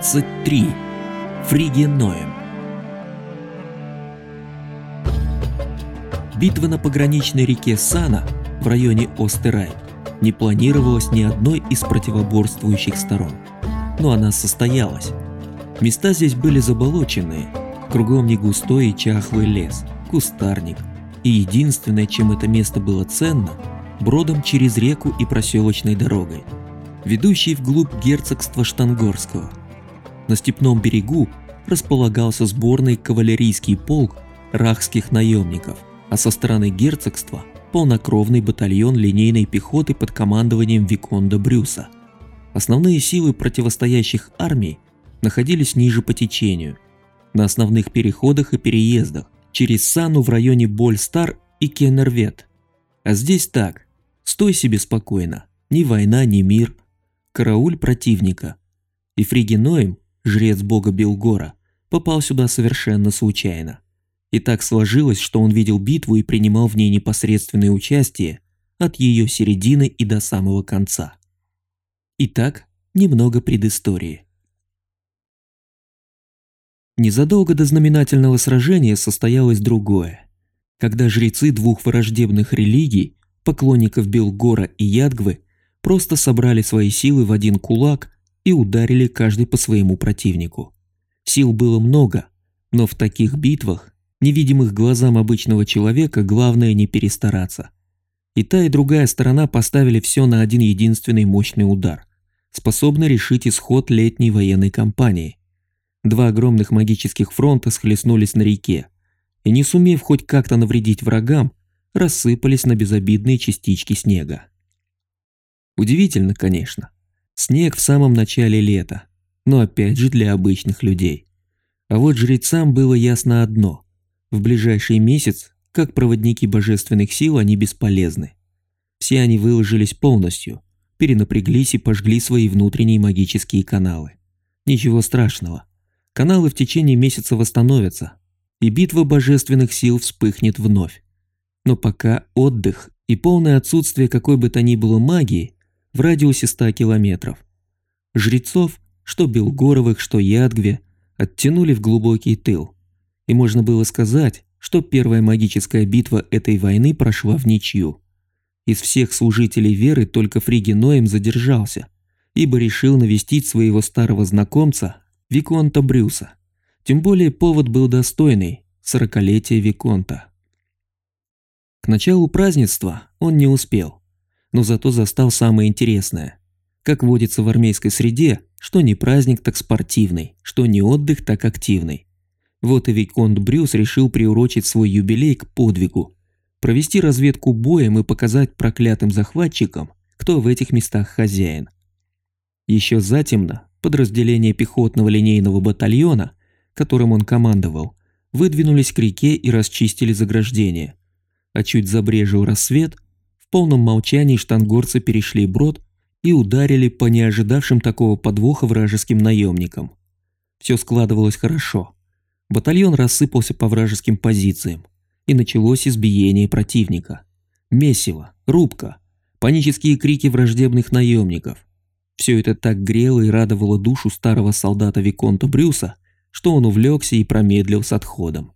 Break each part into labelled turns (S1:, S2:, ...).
S1: 23. Фригеноем. Битва на пограничной реке Сана в районе Остерай не планировалась ни одной из противоборствующих сторон. Но она состоялась. Места здесь были заболоченные, кругом не густой и чахлый лес, кустарник. И единственное, чем это место было ценно, бродом через реку и проселочной дорогой – ведущий вглубь герцогства Штангорского. На степном берегу располагался сборный кавалерийский полк рахских наемников, а со стороны герцогства полнокровный батальон линейной пехоты под командованием Виконда Брюса. Основные силы противостоящих армий находились ниже по течению, на основных переходах и переездах, через Сану в районе Больстар и Кеннервет. А здесь так, стой себе спокойно, ни война, ни мир, карауль противника. И Фригиноем, жрец бога Белгора, попал сюда совершенно случайно. И так сложилось, что он видел битву и принимал в ней непосредственное участие от ее середины и до самого конца. Итак, немного предыстории. Незадолго до знаменательного сражения состоялось другое, когда жрецы двух враждебных религий, поклонников Белгора и Ядгвы, просто собрали свои силы в один кулак и ударили каждый по своему противнику. Сил было много, но в таких битвах, невидимых глазам обычного человека, главное не перестараться. И та, и другая сторона поставили все на один единственный мощный удар, способный решить исход летней военной кампании. Два огромных магических фронта схлестнулись на реке, и не сумев хоть как-то навредить врагам, рассыпались на безобидные частички снега. Удивительно, конечно. Снег в самом начале лета, но опять же для обычных людей. А вот жрецам было ясно одно. В ближайший месяц, как проводники божественных сил, они бесполезны. Все они выложились полностью, перенапряглись и пожгли свои внутренние магические каналы. Ничего страшного. Каналы в течение месяца восстановятся, и битва божественных сил вспыхнет вновь. Но пока отдых и полное отсутствие какой бы то ни было магии в радиусе 100 километров. Жрецов, что Белгоровых, что Ядгве, оттянули в глубокий тыл. И можно было сказать, что первая магическая битва этой войны прошла в ничью. Из всех служителей веры только Фригиноем задержался, ибо решил навестить своего старого знакомца Виконта Брюса. Тем более повод был достойный – сорокалетие Виконта. К началу празднества он не успел но зато застал самое интересное. Как водится в армейской среде, что не праздник, так спортивный, что не отдых, так активный. Вот и Виконт Брюс решил приурочить свой юбилей к подвигу, провести разведку боем и показать проклятым захватчикам, кто в этих местах хозяин. Еще затемно подразделение пехотного линейного батальона, которым он командовал, выдвинулись к реке и расчистили заграждение. А чуть забрежил рассвет – полном молчании штангорцы перешли брод и ударили по неожидавшим такого подвоха вражеским наемникам. Все складывалось хорошо. Батальон рассыпался по вражеским позициям, и началось избиение противника. Месиво, рубка, панические крики враждебных наемников. Все это так грело и радовало душу старого солдата Виконта Брюса, что он увлекся и промедлил с отходом.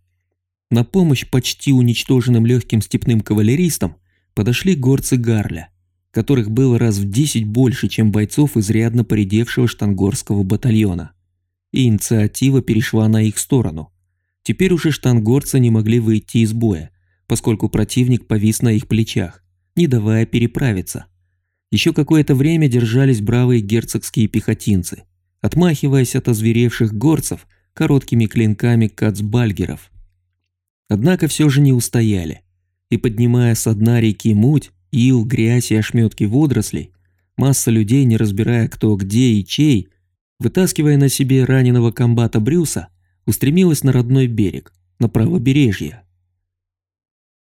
S1: На помощь почти уничтоженным легким степным кавалеристам подошли горцы Гарля, которых было раз в 10 больше, чем бойцов изрядно поредевшего штангорского батальона. И инициатива перешла на их сторону. Теперь уже штангорцы не могли выйти из боя, поскольку противник повис на их плечах, не давая переправиться. Еще какое-то время держались бравые герцогские пехотинцы, отмахиваясь от озверевших горцев короткими клинками кацбальгеров. Однако все же не устояли и поднимая со дна реки муть, ил, грязь и ошметки водорослей, масса людей, не разбирая кто где и чей, вытаскивая на себе раненого комбата Брюса, устремилась на родной берег, на правобережье.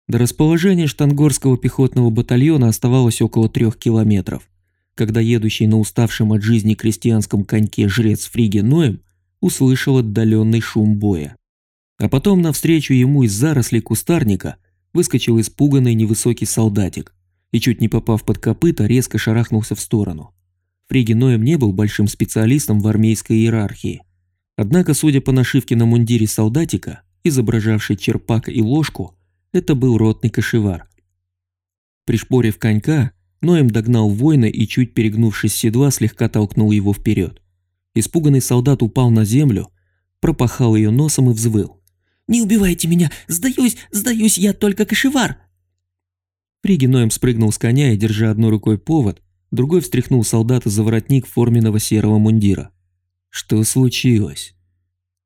S1: До расположения штангорского пехотного батальона оставалось около трех километров, когда едущий на уставшем от жизни крестьянском коньке жрец Фриге Ноем услышал отдаленный шум боя. А потом навстречу ему из зарослей кустарника – выскочил испуганный невысокий солдатик и, чуть не попав под копыта, резко шарахнулся в сторону. Фригиноем не был большим специалистом в армейской иерархии. Однако, судя по нашивке на мундире солдатика, изображавшей черпак и ложку, это был ротный кошевар. Пришпорив конька, Ноем догнал воина и, чуть перегнувшись седла, слегка толкнул его вперед. Испуганный солдат упал на землю, пропахал ее носом и взвыл.
S2: «Не убивайте меня! Сдаюсь, сдаюсь, я только кошевар!»
S1: Фриги Ноем спрыгнул с коня и, держа одной рукой повод, другой встряхнул солдата за воротник форменного серого мундира. Что случилось?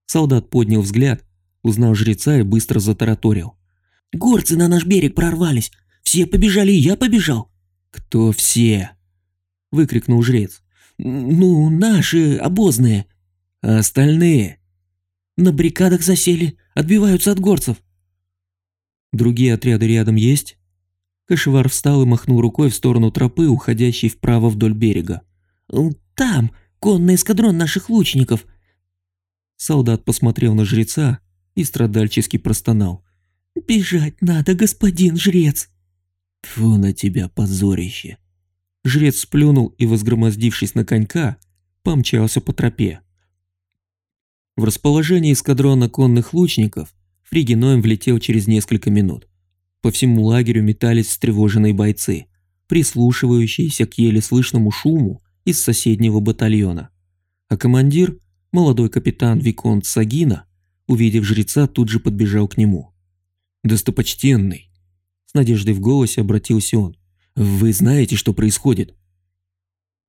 S1: Солдат поднял взгляд, узнал жреца и быстро затараторил.
S2: «Горцы на наш берег прорвались! Все побежали, и я побежал!»
S1: «Кто все?» – выкрикнул жрец.
S2: «Ну, наши, обозные».
S1: «А остальные?»
S2: «На баррикадах засели, отбиваются от горцев».
S1: «Другие отряды рядом есть?» Кашевар встал и махнул рукой в сторону тропы, уходящей вправо вдоль берега.
S2: «Там, конный эскадрон наших лучников».
S1: Солдат посмотрел на жреца и страдальчески простонал.
S2: «Бежать надо, господин жрец!»
S1: Фу на тебя, позорище!» Жрец сплюнул и, возгромоздившись на конька, помчался по тропе. В расположении эскадрона конных лучников Фригиноем влетел через несколько минут. По всему лагерю метались встревоженные бойцы, прислушивающиеся к еле слышному шуму из соседнего батальона. А командир, молодой капитан Виконт Сагина, увидев жреца, тут же подбежал к нему. «Достопочтенный!» С надеждой в голосе обратился он. «Вы знаете, что происходит?»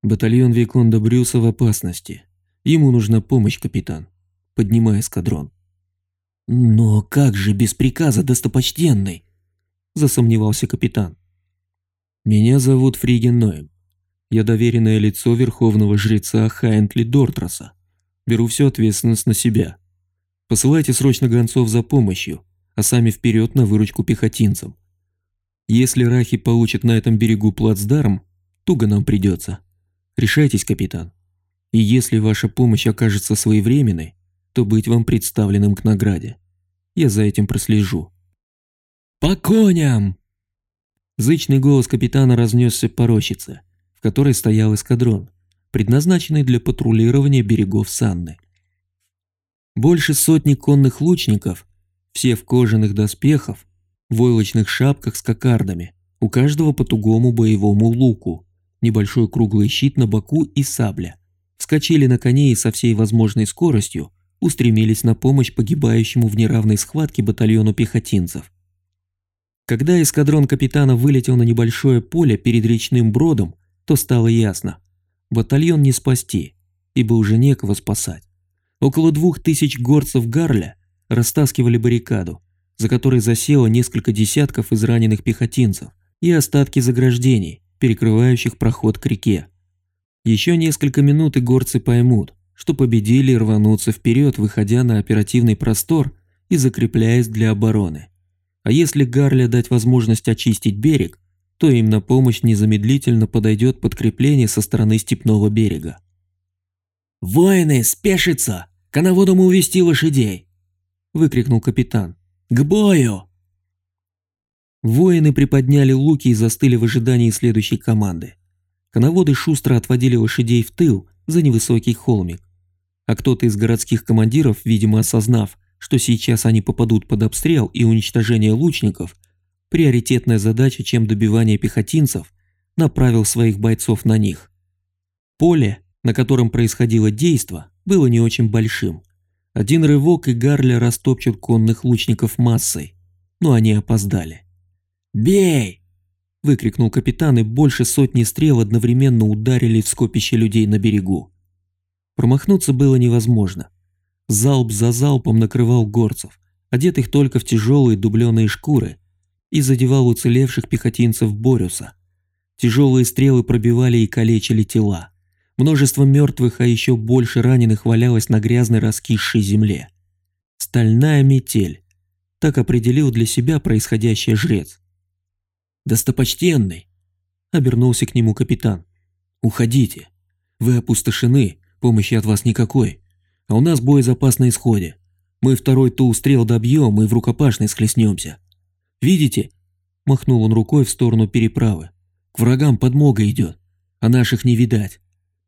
S1: «Батальон Виконда Брюса в опасности. Ему нужна помощь, капитан. Поднимай эскадрон».
S2: «Но как же без приказа, достопочтенный?» засомневался капитан.
S1: «Меня зовут Фриген Ноем. Я доверенное лицо верховного жреца Хайнтли Дортраса. Беру всю ответственность на себя. Посылайте срочно гонцов за помощью, а сами вперед на выручку пехотинцам. Если рахи получат на этом берегу плацдарм, туго нам придется. Решайтесь, капитан. И если ваша помощь окажется своевременной, то быть вам представленным к награде. Я за этим прослежу. «По коням!» Зычный голос капитана разнесся по рощице, в которой стоял эскадрон, предназначенный для патрулирования берегов Санны. Больше сотни конных лучников, все в кожаных доспехах, войлочных шапках с кокардами, у каждого по тугому боевому луку, небольшой круглый щит на боку и сабля. Вскочили на коне и со всей возможной скоростью устремились на помощь погибающему в неравной схватке батальону пехотинцев. Когда эскадрон капитана вылетел на небольшое поле перед речным бродом, то стало ясно. Батальон не спасти, ибо уже некого спасать. Около двух тысяч горцев Гарля растаскивали баррикаду, за которой засело несколько десятков израненных пехотинцев и остатки заграждений, перекрывающих проход к реке. Еще несколько минут и горцы поймут, что победили и рванутся вперед, выходя на оперативный простор и закрепляясь для обороны. А если Гарля дать возможность очистить берег, то им на помощь незамедлительно подойдет подкрепление со стороны степного берега.
S2: «Воины, спешится! Коноводом увести лошадей!» – выкрикнул капитан. «К бою!»
S1: Воины приподняли луки и застыли в ожидании следующей команды. Коноводы шустро отводили лошадей в тыл за невысокий холмик. А кто-то из городских командиров, видимо осознав, что сейчас они попадут под обстрел и уничтожение лучников, приоритетная задача, чем добивание пехотинцев, направил своих бойцов на них. Поле, на котором происходило действо, было не очень большим. Один рывок и Гарля растопчут конных лучников массой, но они опоздали.
S2: «Бей!»
S1: – выкрикнул капитан, и больше сотни стрел одновременно ударили в скопище людей на берегу. Промахнуться было невозможно. Залп за залпом накрывал горцев, одетых только в тяжелые дубленые шкуры, и задевал уцелевших пехотинцев Борюса. Тяжелые стрелы пробивали и калечили тела. Множество мертвых, а еще больше раненых валялось на грязной раскисшей земле. Стальная метель. Так определил для себя происходящее жрец.
S2: «Достопочтенный!» – обернулся к нему капитан.
S1: «Уходите. Вы опустошены, помощи от вас никакой а у нас боезапас на исходе. Мы второй тул стрел добьем и в рукопашной схлестнемся. Видите?» Махнул он рукой в сторону переправы. «К врагам подмога идет, а наших не видать.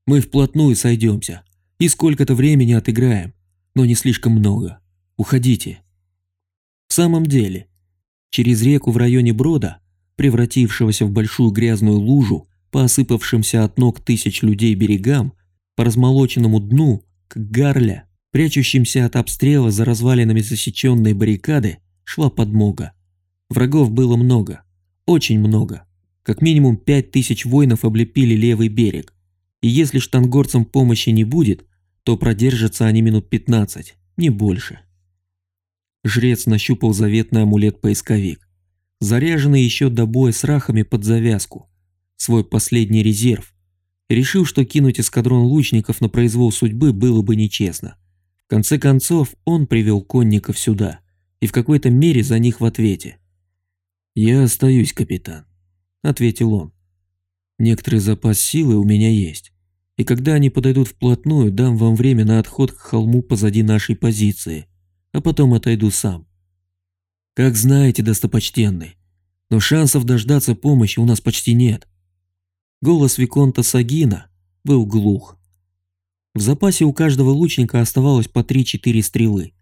S1: Мы вплотную сойдемся и сколько-то времени отыграем, но не слишком много. Уходите. В самом деле, через реку в районе Брода, превратившегося в большую грязную лужу по осыпавшимся от ног тысяч людей берегам, по размолоченному дну, к Гарля, прячущимся от обстрела за развалинами засеченной баррикады, шла подмога. Врагов было много, очень много. Как минимум пять тысяч воинов облепили левый берег. И если штангорцам помощи не будет, то продержатся они минут 15, не больше. Жрец нащупал заветный амулет-поисковик, заряженный еще до боя с рахами под завязку, свой последний резерв, решил, что кинуть эскадрон лучников на произвол судьбы было бы нечестно. В конце концов, он привел конников сюда, и в какой-то мере за них в ответе. «Я остаюсь, капитан», — ответил он. «Некоторый запас силы у меня есть, и когда они подойдут вплотную, дам вам время на отход к холму позади нашей позиции, а потом отойду сам. Как знаете, достопочтенный, но шансов дождаться помощи у нас почти нет». Голос Виконта Сагина был глух. В запасе у каждого лучника оставалось по 3-4 стрелы,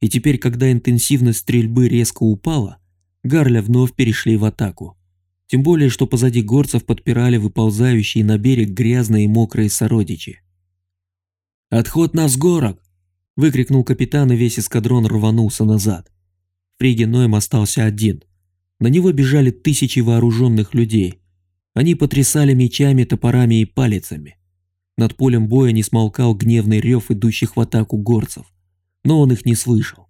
S1: и теперь, когда интенсивность стрельбы резко упала, Гарля вновь перешли в атаку. Тем более, что позади горцев подпирали выползающие на берег грязные и мокрые сородичи. «Отход на взгорок!» – выкрикнул капитан, и весь эскадрон рванулся назад. Фриги Нойм остался один. На него бежали тысячи вооруженных людей, они потрясали мечами, топорами и палицами. Над полем боя не смолкал гневный рев идущих в атаку горцев, но он их не слышал.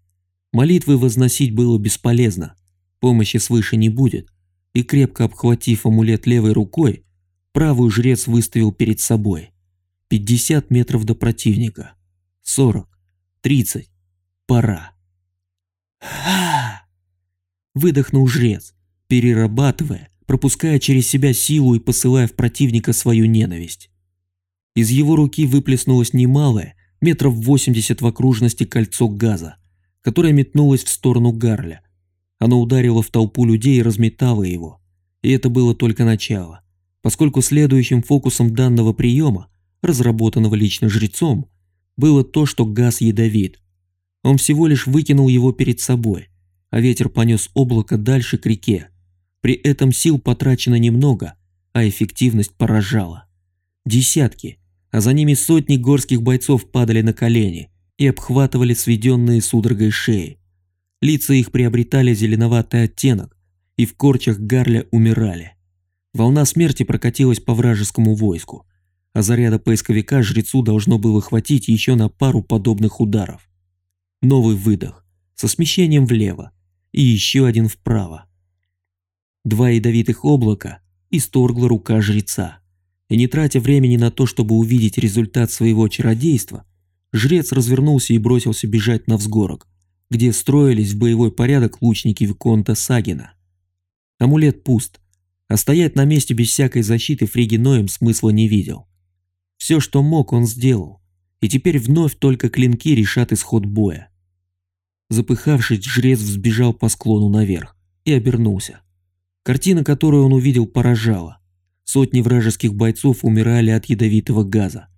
S1: Молитвы возносить было бесполезно, помощи свыше не будет, и крепко обхватив амулет левой рукой, правую жрец выставил перед собой. 50 метров до противника. 40. 30. Пора. Выдохнул жрец, перерабатывая пропуская через себя силу и посылая в противника свою ненависть. Из его руки выплеснулось немалое, метров 80 в окружности кольцо газа, которое метнулось в сторону Гарля. Оно ударило в толпу людей и разметало его. И это было только начало, поскольку следующим фокусом данного приема, разработанного лично жрецом, было то, что газ ядовит. Он всего лишь выкинул его перед собой, а ветер понес облако дальше к реке, при этом сил потрачено немного, а эффективность поражала. Десятки, а за ними сотни горских бойцов падали на колени и обхватывали сведенные судорогой шеи. Лица их приобретали зеленоватый оттенок, и в корчах гарля умирали. Волна смерти прокатилась по вражескому войску, а заряда поисковика жрецу должно было хватить еще на пару подобных ударов. Новый выдох, со смещением влево, и еще один вправо. Два ядовитых облака исторгла рука жреца. И не тратя времени на то, чтобы увидеть результат своего чародейства, жрец развернулся и бросился бежать на взгорок, где строились в боевой порядок лучники Виконта Сагина. Амулет пуст, а стоять на месте без всякой защиты Фригиноем смысла не видел. Все, что мог, он сделал, и теперь вновь только клинки решат исход боя. Запыхавшись, жрец взбежал по склону наверх и обернулся. Картина, которую он увидел, поражала. Сотни вражеских бойцов умирали от ядовитого газа.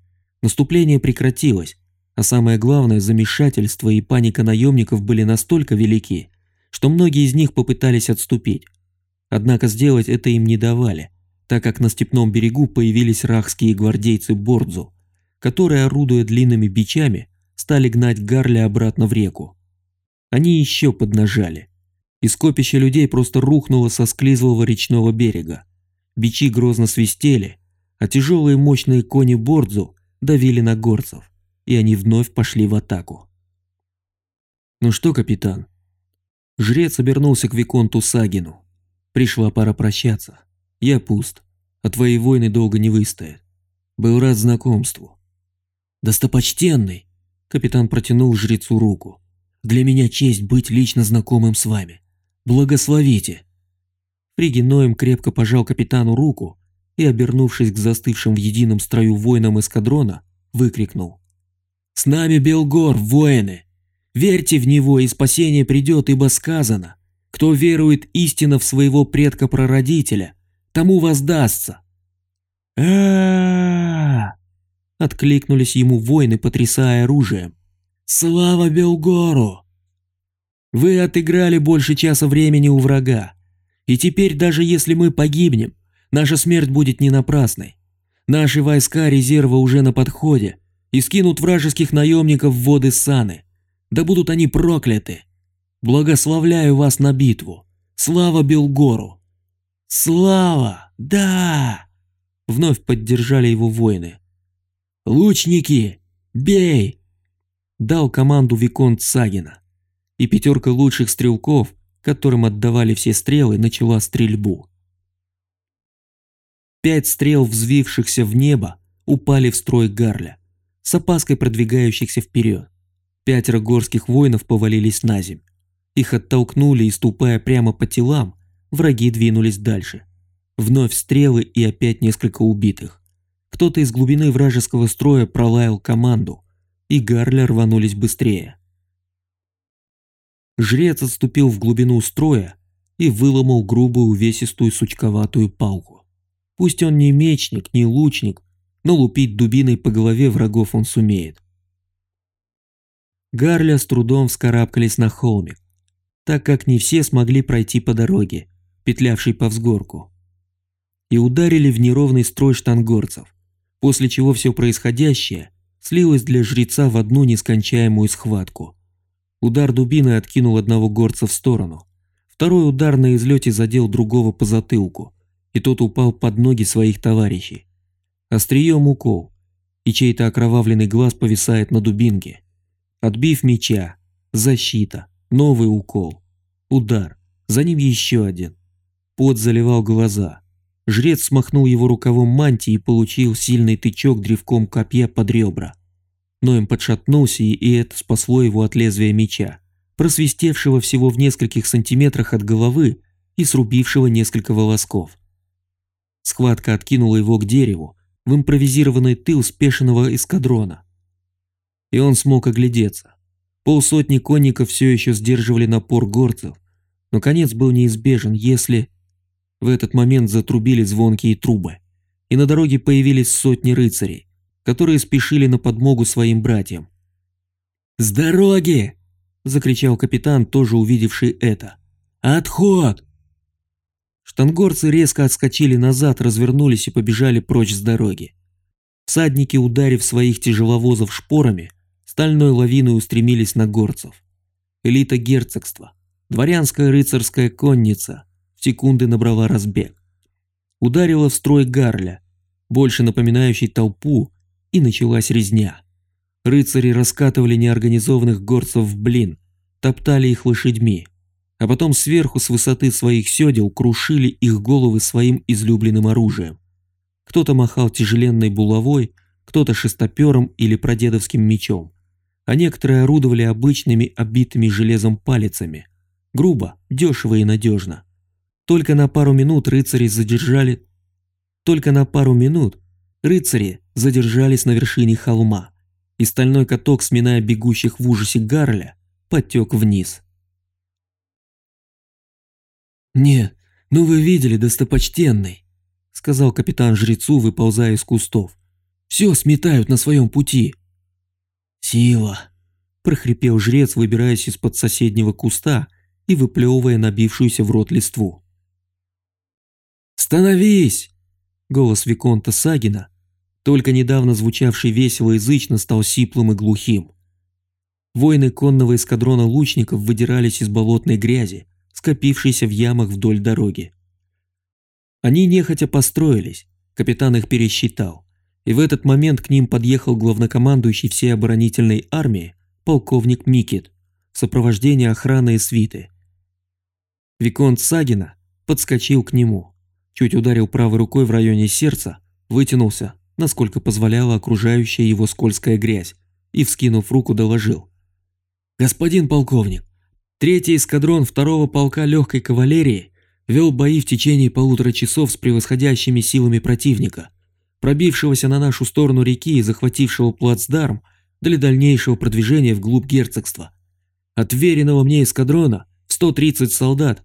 S1: Наступление прекратилось, а самое главное, замешательство и паника наемников были настолько велики, что многие из них попытались отступить. Однако сделать это им не давали, так как на степном берегу появились рахские гвардейцы Бордзу, которые, орудуя длинными бичами, стали гнать Гарля обратно в реку. Они еще поднажали, и скопище людей просто рухнуло со склизлого речного берега. Бичи грозно свистели, а тяжелые мощные кони Бордзу давили на горцев, и они вновь пошли в атаку. «Ну что, капитан?» Жрец обернулся к Виконту Сагину. «Пришла пора прощаться. Я пуст, а твои войны долго не выстоят. Был рад знакомству». «Достопочтенный!» Капитан протянул жрецу руку. «Для меня честь быть лично знакомым с вами. Благословите!» Фригиноем крепко пожал капитану руку и, обернувшись к застывшим в едином строю воинам эскадрона, выкрикнул. «С нами Белгор, воины! Верьте в него, и спасение придет, ибо сказано, кто верует истинно в своего предка-прародителя, тому воздастся!» а Откликнулись ему воины, потрясая оружием. «Слава Белгору!» Вы отыграли больше часа времени у врага. И теперь даже если мы погибнем, наша смерть будет не напрасной. Наши войска резерва уже на подходе и скинут вражеских наемников в воды Саны. Да будут они прокляты. Благословляю вас на битву. Слава Белгору! Слава! Да! Вновь поддержали его воины. Лучники! Бей! Дал команду Виконт Сагина и пятерка лучших стрелков, которым отдавали все стрелы, начала стрельбу. Пять стрел, взвившихся в небо, упали в строй Гарля, с опаской продвигающихся вперед. Пятеро горских воинов повалились на земь. Их оттолкнули и, ступая прямо по телам, враги двинулись дальше. Вновь стрелы и опять несколько убитых. Кто-то из глубины вражеского строя пролаял команду, и Гарля рванулись быстрее. Жрец отступил в глубину строя и выломал грубую увесистую сучковатую палку. Пусть он не мечник, не лучник, но лупить дубиной по голове врагов он сумеет. Гарля с трудом вскарабкались на холмик, так как не все смогли пройти по дороге, петлявшей по взгорку, и ударили в неровный строй штангорцев, после чего все происходящее слилось для жреца в одну нескончаемую схватку – Удар дубины откинул одного горца в сторону. Второй удар на излете задел другого по затылку, и тот упал под ноги своих товарищей. Острием укол, и чей-то окровавленный глаз повисает на дубинке. Отбив меча, защита, новый укол, удар, за ним еще один. Пот заливал глаза. Жрец смахнул его рукавом мантии и получил сильный тычок древком копья под ребра но им подшатнулся, и это спасло его от лезвия меча, просвистевшего всего в нескольких сантиметрах от головы и срубившего несколько волосков. Схватка откинула его к дереву, в импровизированный тыл спешенного эскадрона. И он смог оглядеться. Полсотни конников все еще сдерживали напор горцев, но конец был неизбежен, если... В этот момент затрубили звонкие трубы, и на дороге появились сотни рыцарей, которые спешили на подмогу своим братьям. «С дороги!» – закричал капитан, тоже увидевший это. «Отход!» Штангорцы резко отскочили назад, развернулись и побежали прочь с дороги. Всадники, ударив своих тяжеловозов шпорами, стальной лавиной устремились на горцев. Элита герцогства, дворянская рыцарская конница, секунды набрала разбег. Ударила в строй гарля, больше напоминающий толпу, и началась резня. Рыцари раскатывали неорганизованных горцев в блин, топтали их лошадьми, а потом сверху с высоты своих седел крушили их головы своим излюбленным оружием. Кто-то махал тяжеленной булавой, кто-то шестопером или прадедовским мечом, а некоторые орудовали обычными обитыми железом палицами. Грубо, дешево и надежно. Только на пару минут рыцари задержали... Только на пару минут рыцари задержались на вершине холма, и стальной каток, сминая бегущих в ужасе Гарля, потек вниз. «Нет, ну вы видели, достопочтенный», — сказал капитан жрецу, выползая из кустов. «Все сметают на своем пути». «Сила», — прохрипел жрец, выбираясь из-под соседнего куста и выплевывая набившуюся в рот листву. «Становись!» — голос Виконта Сагина только недавно звучавший весело язычно стал сиплым и глухим. Воины конного эскадрона лучников выдирались из болотной грязи, скопившейся в ямах вдоль дороги. Они нехотя построились, капитан их пересчитал, и в этот момент к ним подъехал главнокомандующий всей оборонительной армии полковник Микит в сопровождении охраны и свиты. Виконт Сагина подскочил к нему, чуть ударил правой рукой в районе сердца, вытянулся, насколько позволяла окружающая его скользкая грязь, и, вскинув руку, доложил. «Господин полковник, третий эскадрон второго полка легкой кавалерии вел бои в течение полутора часов с превосходящими силами противника, пробившегося на нашу сторону реки и захватившего плацдарм для дальнейшего продвижения вглубь герцогства. От веренного мне эскадрона в 130 солдат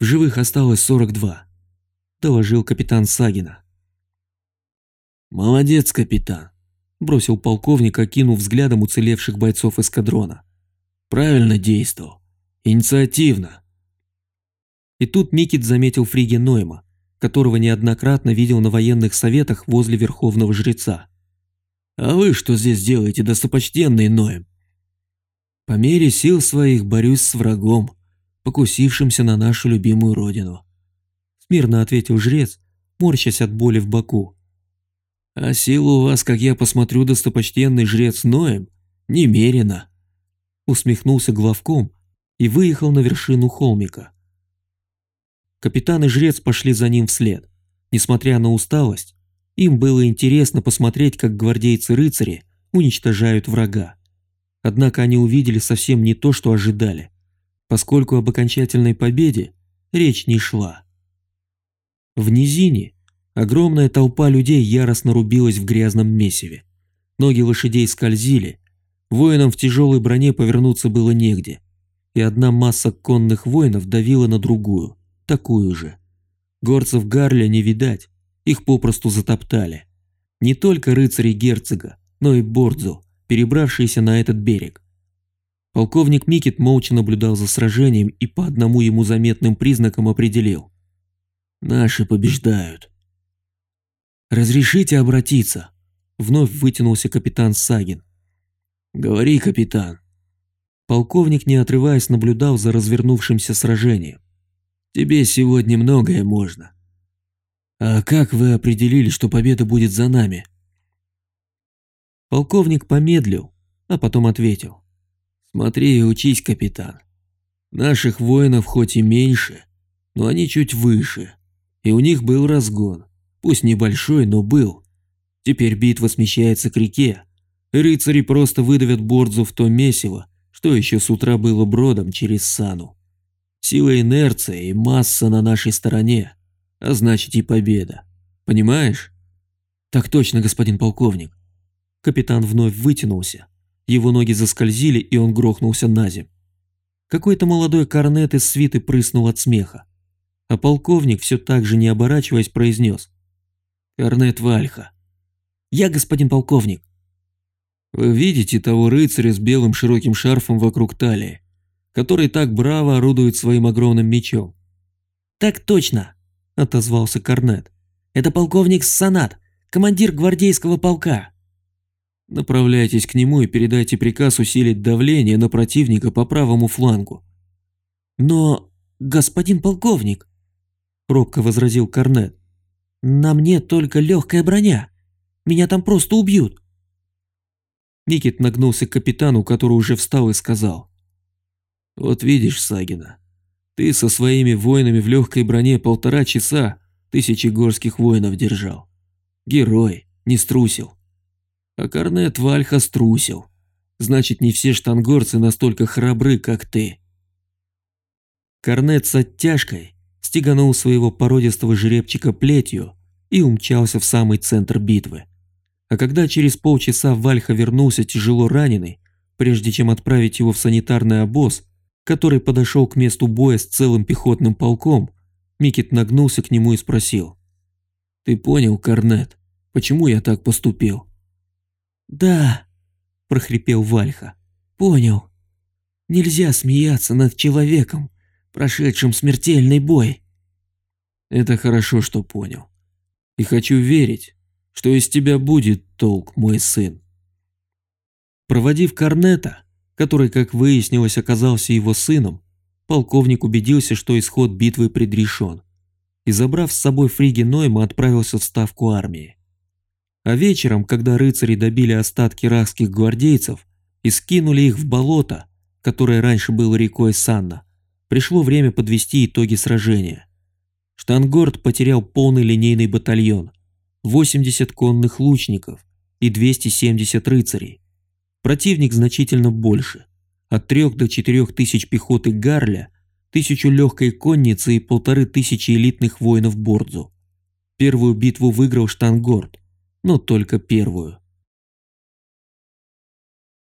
S1: в живых осталось 42», – доложил капитан Сагина. «Молодец, капитан. бросил полковник, окинув взглядом уцелевших бойцов эскадрона. Правильно действовал. Инициативно. И тут Микит заметил Фриги Нойма, которого неоднократно видел на военных советах возле Верховного Жреца. «А вы что здесь делаете, достопочтенный Ноем?» «По мере сил своих борюсь с врагом, покусившимся на нашу любимую родину», смирно ответил жрец, морщась от боли в боку. «А сил у вас, как я посмотрю, достопочтенный жрец Ноем, немерено», усмехнулся главком и выехал на вершину холмика. Капитан и жрец пошли за ним вслед. Несмотря на усталость, им было интересно посмотреть, как гвардейцы-рыцари уничтожают врага. Однако они увидели совсем не то, что ожидали, поскольку об окончательной победе речь не шла. В низине огромная толпа людей яростно рубилась в грязном месиве. Ноги лошадей скользили, воинам в тяжелой броне повернуться было негде, и одна масса конных воинов давила на другую – такую же. Горцев Гарля не видать, их попросту затоптали. Не только рыцари герцога, но и Бордзу, перебравшиеся на этот берег. Полковник Микит молча наблюдал за сражением и по одному ему заметным признакам определил. «Наши побеждают». «Разрешите обратиться?» Вновь вытянулся капитан Сагин. «Говори, капитан». Полковник, не отрываясь, наблюдал за развернувшимся сражением. Тебе сегодня многое можно. А как вы определили, что победа будет за нами? Полковник помедлил, а потом ответил. Смотри и учись, капитан. Наших воинов хоть и меньше, но они чуть выше, и у них был разгон. Пусть небольшой, но был. Теперь битва смещается к реке. Рыцари просто выдавят Бордзу в то месиво, что еще с утра было бродом через Сану. Сила инерции и масса на нашей стороне, а значит и победа. Понимаешь? Так точно, господин полковник. Капитан вновь вытянулся. Его ноги заскользили, и он грохнулся на земь. Какой-то молодой корнет из свиты прыснул от смеха. А полковник, все так же не оборачиваясь, произнес. «Корнет Вальха». «Я, господин полковник». «Вы видите того рыцаря с белым широким шарфом вокруг талии? который так браво орудует своим огромным мечом. «Так точно», – отозвался Корнет. «Это полковник Санат, командир гвардейского полка». Направляйтесь к нему и передайте приказ усилить давление на противника по правому флангу. Но, господин полковник, робко возразил Корнет, на мне только легкая броня. Меня там просто убьют. Никит нагнулся к капитану, который уже встал и сказал. Вот видишь, Сагина, ты со своими воинами в легкой броне полтора часа тысячи горских воинов держал. Герой, не струсил. А Корнет Вальха струсил. Значит, не все штангорцы настолько храбры, как ты. Корнет с оттяжкой стеганул своего породистого жеребчика плетью и умчался в самый центр битвы. А когда через полчаса Вальха вернулся тяжело раненый, прежде чем отправить его в санитарный обоз, который подошел к месту боя с целым пехотным полком, Микит нагнулся к нему и спросил. «Ты понял, Корнет, почему я так поступил?» «Да», – прохрипел Вальха, – «понял. Нельзя смеяться над человеком, прошедшим смертельный бой». «Это хорошо, что понял. И хочу верить, что из тебя будет толк, мой сын». Проводив Корнета, который, как выяснилось, оказался его сыном, полковник убедился, что исход битвы предрешен, и, забрав с собой Фриги Нойма, отправился в ставку армии. А вечером, когда рыцари добили остатки рахских гвардейцев и скинули их в болото, которое раньше было рекой Санна, пришло время подвести итоги сражения. Штангорд потерял полный линейный батальон, 80 конных лучников и 270 рыцарей. Противник значительно больше. От 3 до 4 тысяч пехоты Гарля, тысячу легкой конницы и полторы тысячи элитных воинов Бордзу. Первую битву выиграл Штангорд, но только первую.